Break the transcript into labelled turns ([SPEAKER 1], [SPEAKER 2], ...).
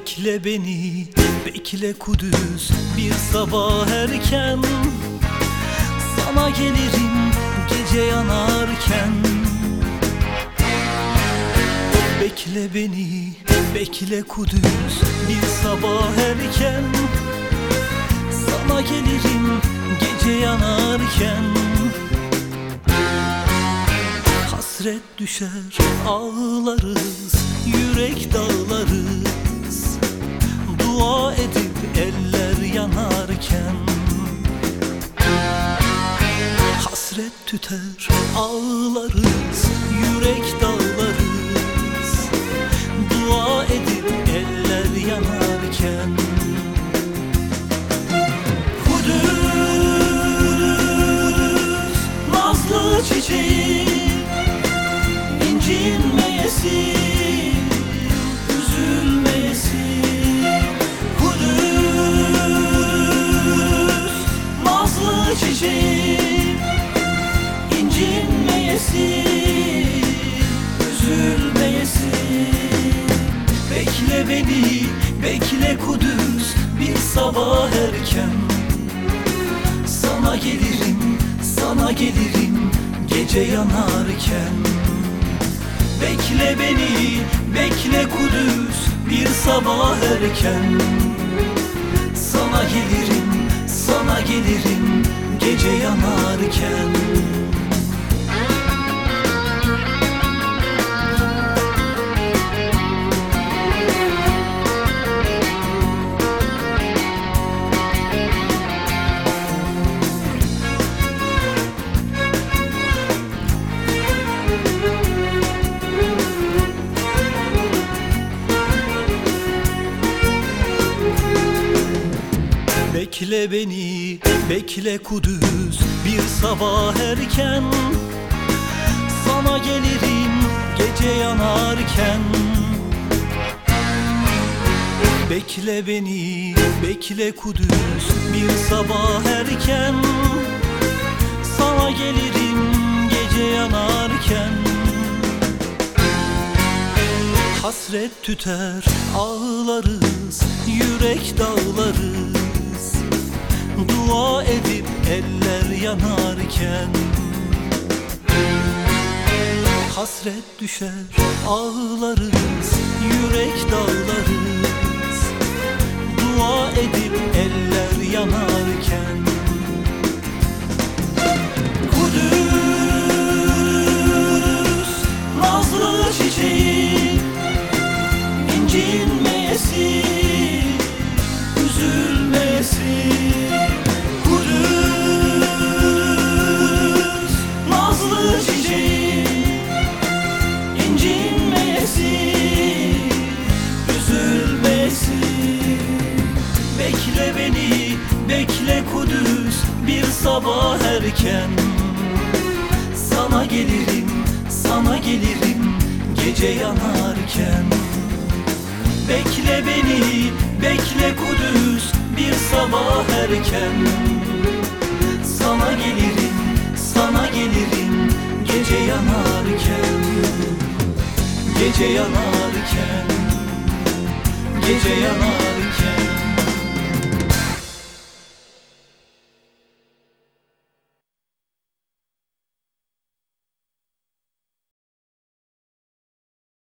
[SPEAKER 1] Bekle beni, bekle Kudüs. Bir sabah erken Sana gelirim gece yanarken. Bekle beni, bekle Kudüs. Bir sabah erken Sana gelirim gece yanarken. Hasret düşer ağlarız Yürek dağlarız Hasret tüter ağlarız beni, bekle Kudüs bir sabah erken. Sana gelirim, sana gelirim gece yanarken. Bekle beni, bekle Kudüs bir sabah erken. Sana gelirim, sana gelirim gece yanarken Bekle beni, bekle Kudüs. Bir sabah erken Sana gelirim gece yanarken. Bekle beni, bekle Kudüs. Bir sabah erken Sana gelirim gece yanarken. Hasret tüter ağlarız Yürek dağlarız Dua edip eller yanarken Hasret düşer ağlarız Yürek dağlarız Bekle beni, bekle Kudüs bir sabah erken. Sana gelirim, sana gelirim gece yanarken. Bekle beni, bekle Kudüs bir sabah erken. Sana gelirim, sana gelirim gece yanarken. Gece yanarken, gece yanarken